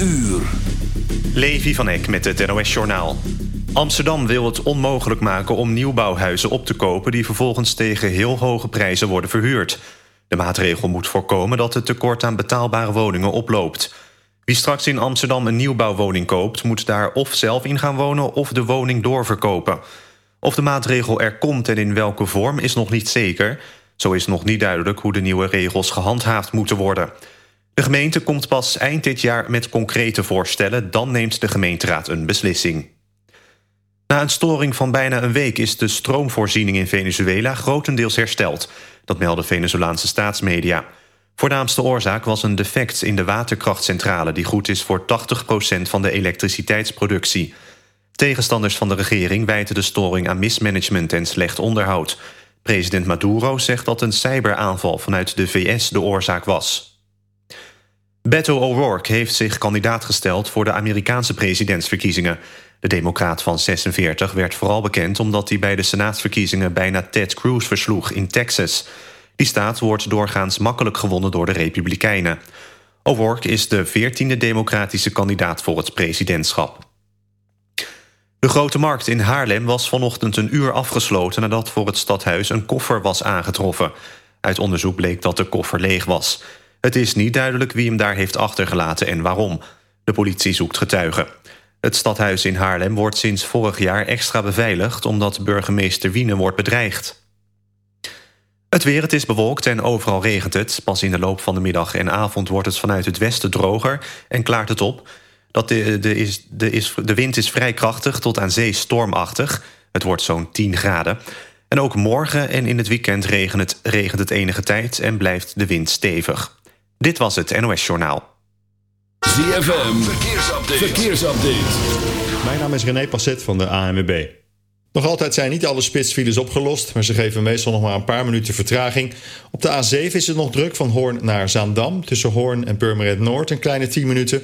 uur. Levi van Eck met het NOS-journaal. Amsterdam wil het onmogelijk maken om nieuwbouwhuizen op te kopen... die vervolgens tegen heel hoge prijzen worden verhuurd. De maatregel moet voorkomen dat het tekort aan betaalbare woningen oploopt. Wie straks in Amsterdam een nieuwbouwwoning koopt... moet daar of zelf in gaan wonen of de woning doorverkopen. Of de maatregel er komt en in welke vorm is nog niet zeker... Zo is nog niet duidelijk hoe de nieuwe regels gehandhaafd moeten worden... De gemeente komt pas eind dit jaar met concrete voorstellen... dan neemt de gemeenteraad een beslissing. Na een storing van bijna een week is de stroomvoorziening in Venezuela grotendeels hersteld. Dat melden Venezolaanse staatsmedia. Voornaamste oorzaak was een defect in de waterkrachtcentrale... die goed is voor 80% van de elektriciteitsproductie. Tegenstanders van de regering wijten de storing aan mismanagement en slecht onderhoud. President Maduro zegt dat een cyberaanval vanuit de VS de oorzaak was. Beto O'Rourke heeft zich kandidaat gesteld voor de Amerikaanse presidentsverkiezingen. De democraat van 46 werd vooral bekend omdat hij bij de senaatsverkiezingen bijna Ted Cruz versloeg in Texas. Die staat wordt doorgaans makkelijk gewonnen door de Republikeinen. O'Rourke is de 14e democratische kandidaat voor het presidentschap. De Grote Markt in Haarlem was vanochtend een uur afgesloten... nadat voor het stadhuis een koffer was aangetroffen. Uit onderzoek bleek dat de koffer leeg was. Het is niet duidelijk wie hem daar heeft achtergelaten en waarom. De politie zoekt getuigen. Het stadhuis in Haarlem wordt sinds vorig jaar extra beveiligd... omdat burgemeester Wiene wordt bedreigd. Het weer, het is bewolkt en overal regent het. Pas in de loop van de middag en avond wordt het vanuit het westen droger... en klaart het op. Dat de, de, is, de, is, de wind is vrij krachtig tot aan zee stormachtig. Het wordt zo'n 10 graden. En ook morgen en in het weekend regent het, regent het enige tijd... en blijft de wind stevig. Dit was het NOS Journaal. ZFM, verkeersupdate. verkeersupdate. Mijn naam is René Passet van de ANWB. Nog altijd zijn niet alle spitsfiles opgelost, maar ze geven meestal nog maar een paar minuten vertraging. Op de A7 is het nog druk van Hoorn naar Zaandam. Tussen Hoorn en Purmerend Noord een kleine 10 minuten.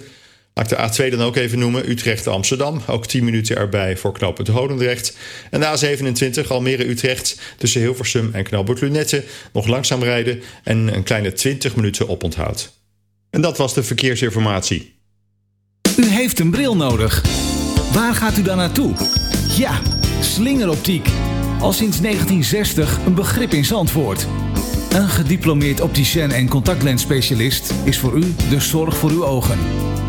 Laat ik de A2 dan ook even noemen. Utrecht-Amsterdam. Ook 10 minuten erbij voor knooppunt Hodendrecht. En de A27 Almere-Utrecht. Tussen Hilversum en knooppunt Lunette. Nog langzaam rijden en een kleine 20 minuten oponthoud. En dat was de verkeersinformatie. U heeft een bril nodig. Waar gaat u dan naartoe? Ja, slingeroptiek. Al sinds 1960 een begrip in Zandvoort. Een gediplomeerd opticien en contactlensspecialist is voor u de zorg voor uw ogen.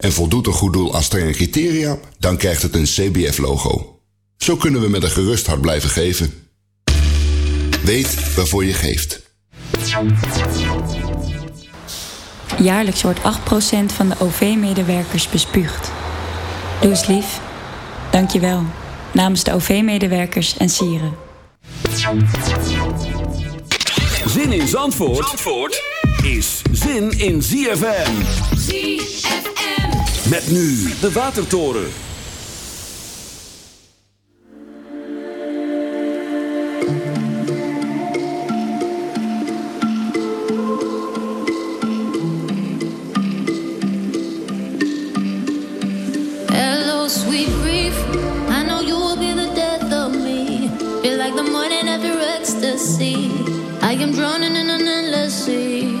En voldoet een goed doel aan strenge criteria, dan krijgt het een CBF-logo. Zo kunnen we met een gerust hart blijven geven. Weet waarvoor je geeft. Jaarlijks wordt 8% van de OV-medewerkers bespuugd. Doe eens lief. Dank je wel. Namens de OV-medewerkers en sieren. Zin in Zandvoort, Zandvoort is zin in ZFM. ZFM. Met nu de Watertoren. Hello, sweet reef I know you will be the death of me. Feel like the morning after ecstasy. I am drowning in an endless sea.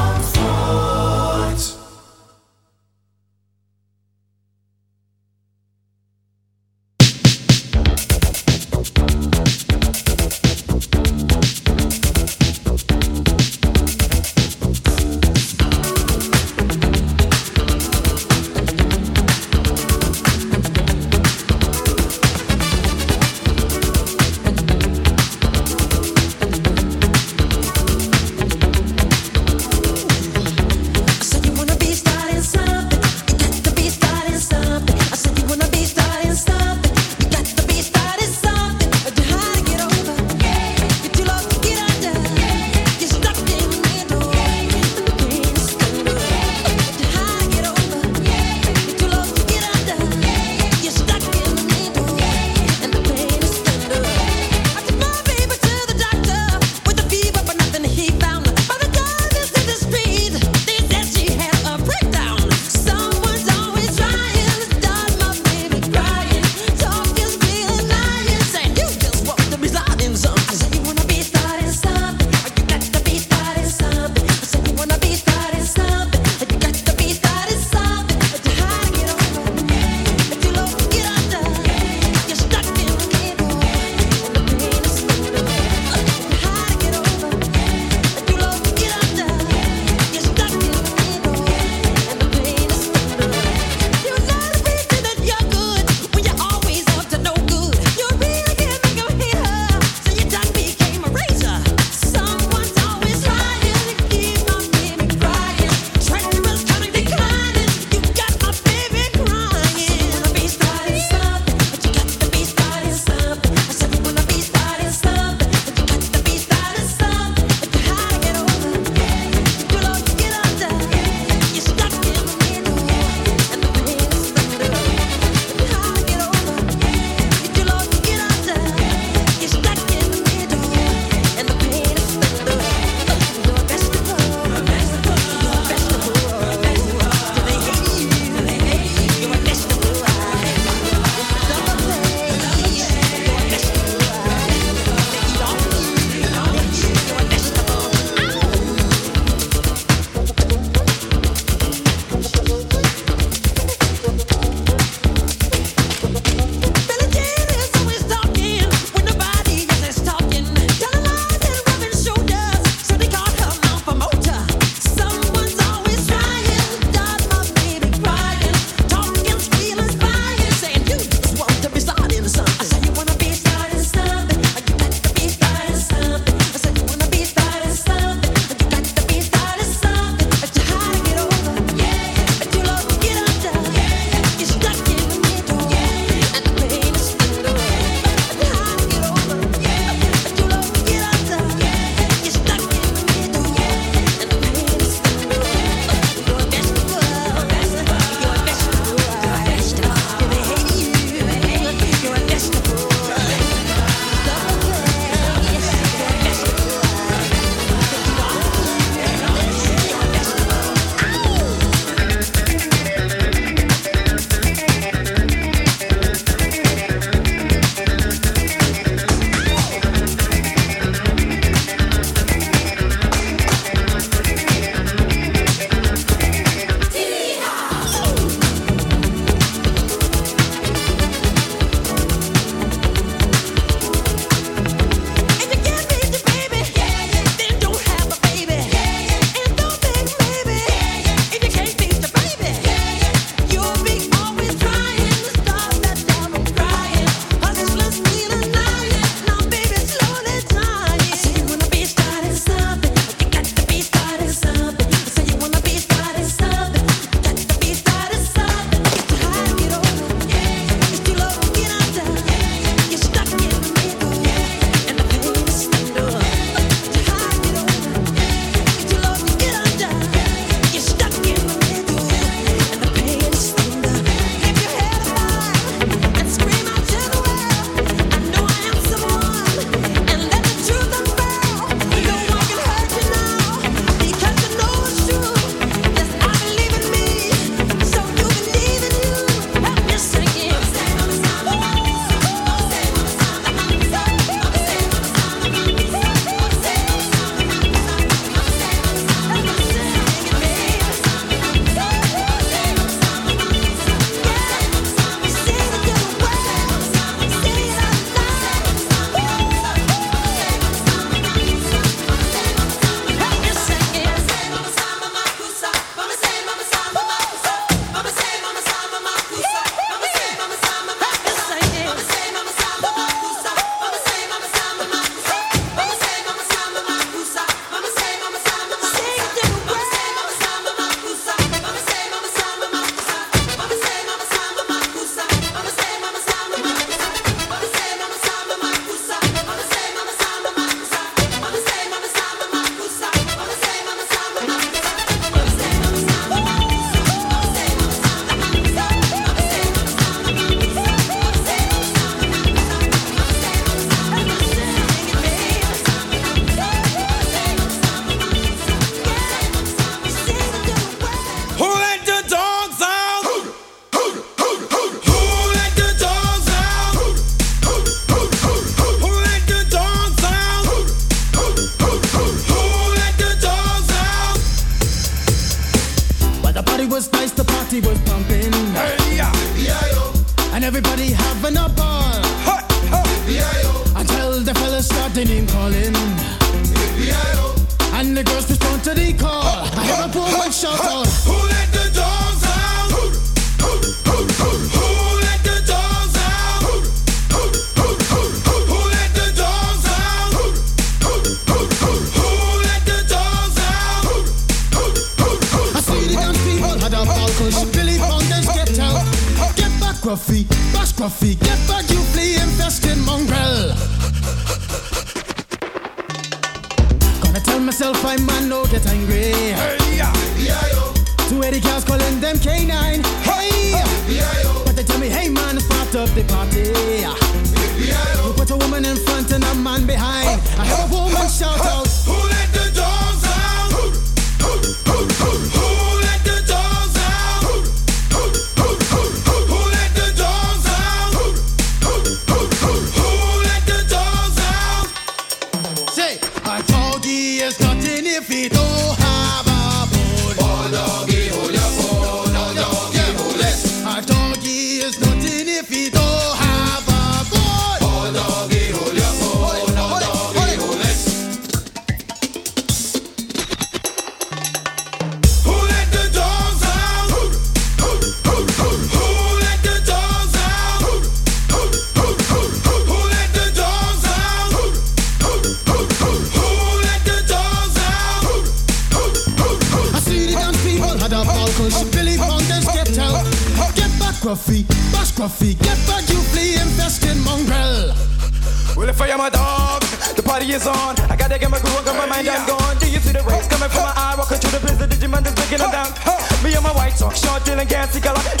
Shorty and can't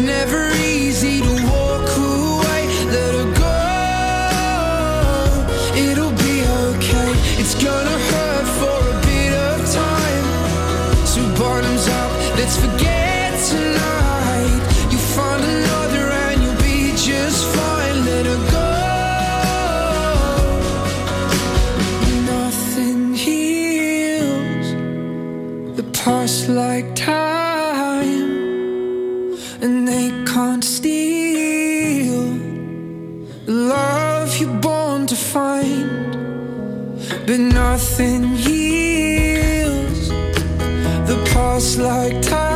never easy to but nothing heals the past like time,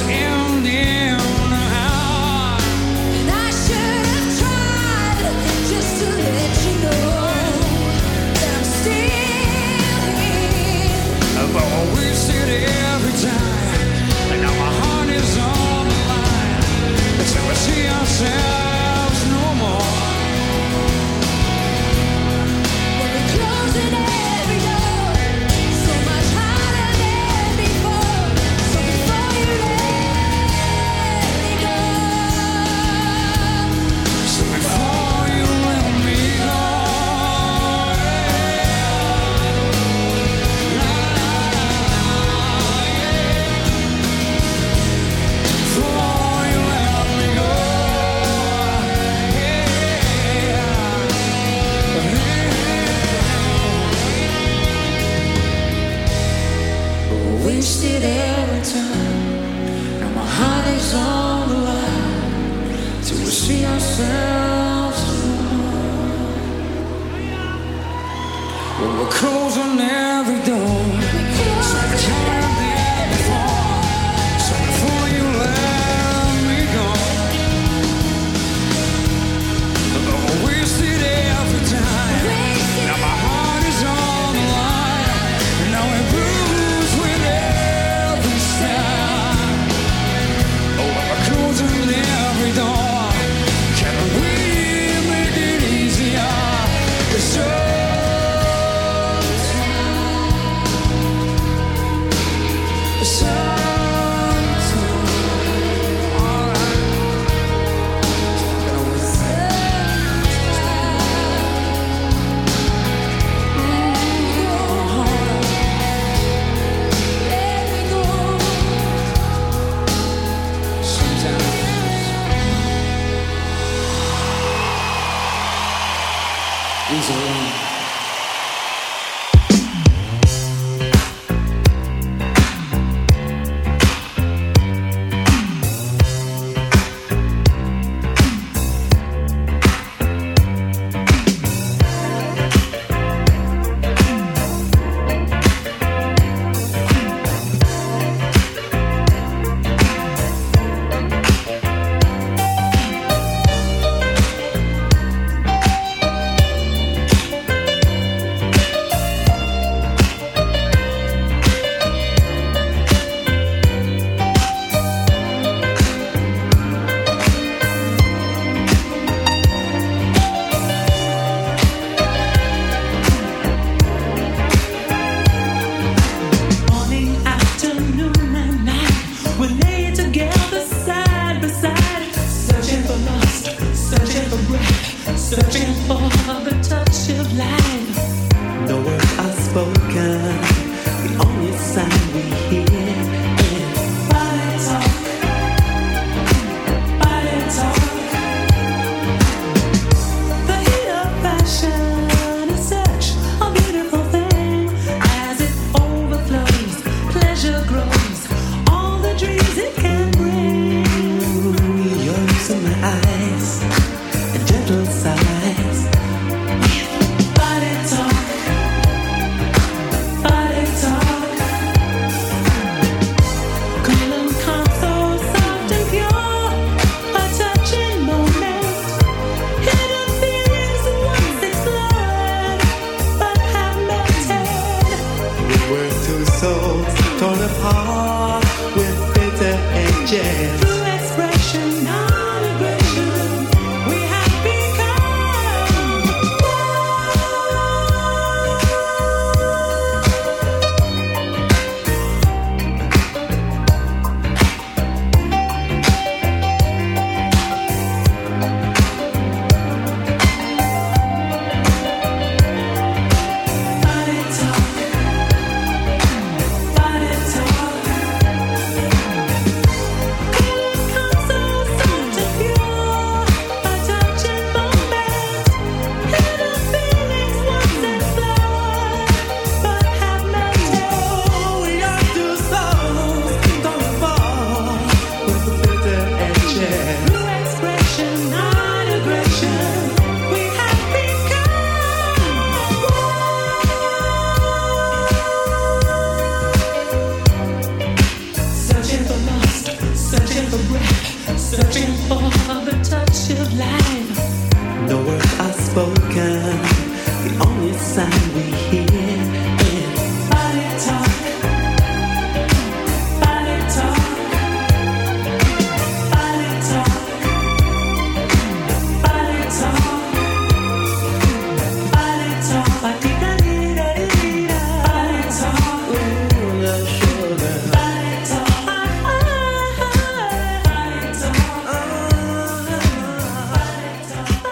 is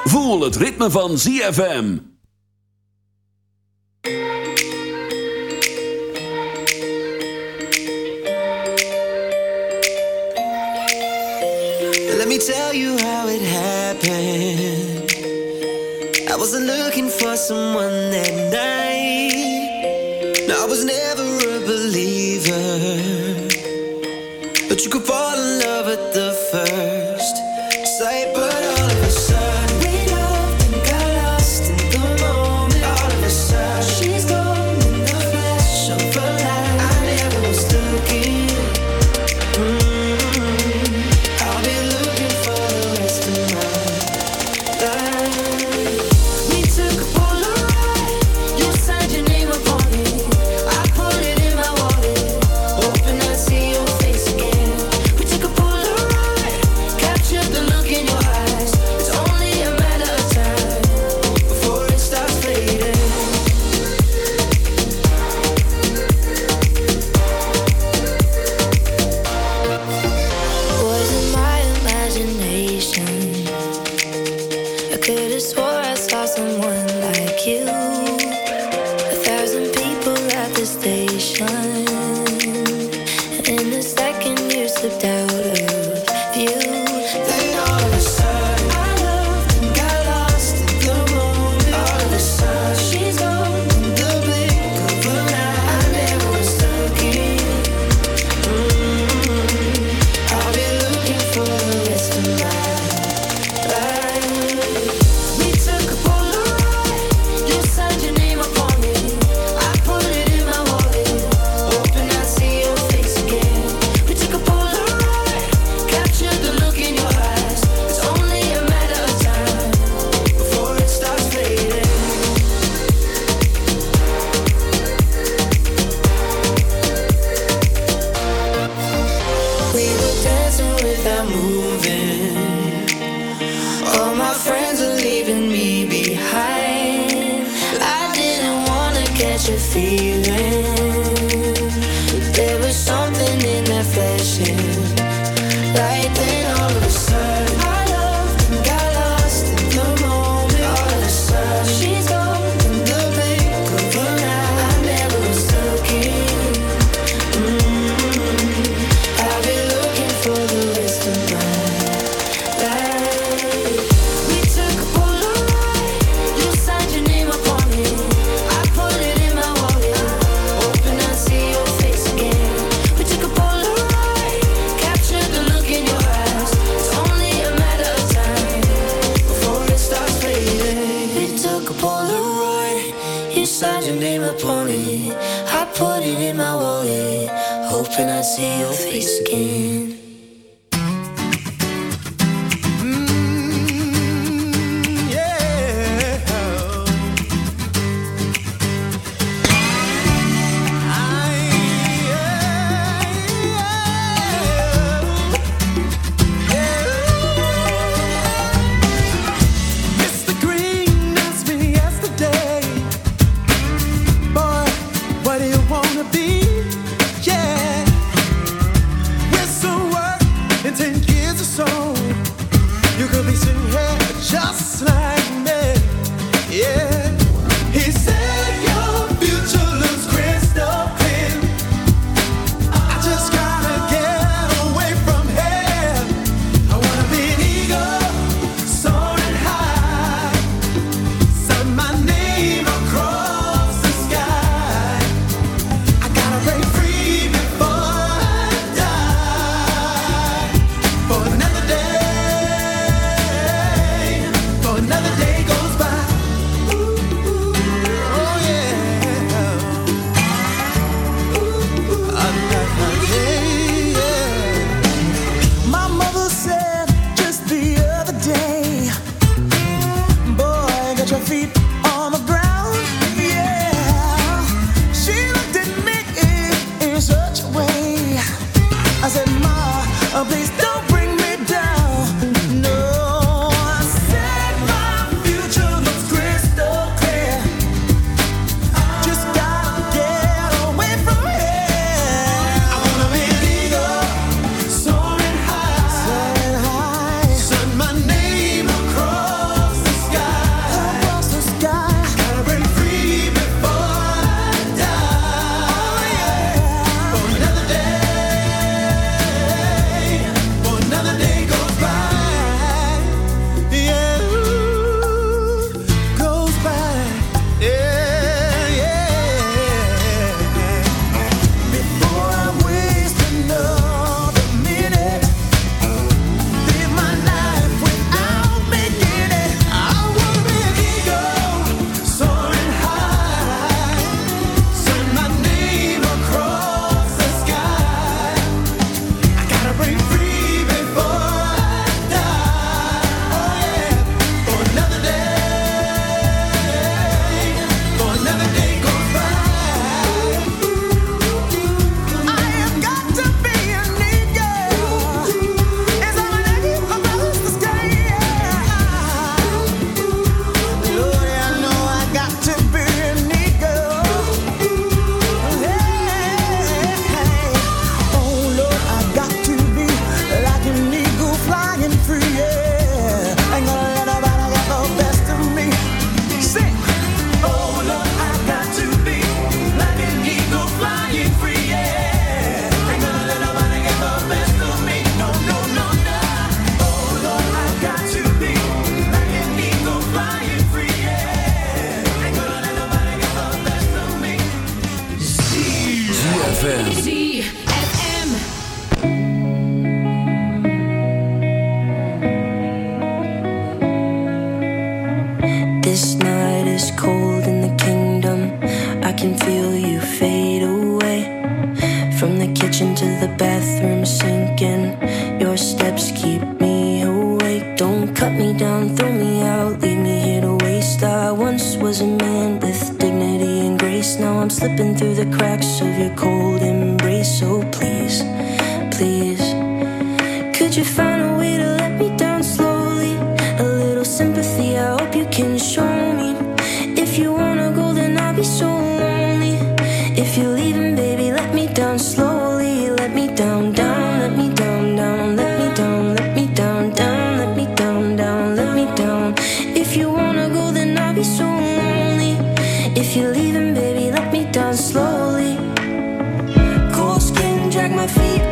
Voel het ritme van ZFM. Let me tell you how it happened. I wasn't looking for someone that night. If you wanna go, then I'll be so lonely. If you're leaving, baby, let me down slowly. Cold skin, drag my feet.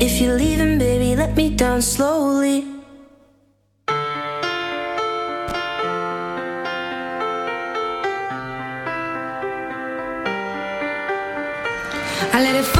If you're leaving, baby, let me down slowly. I let it fall.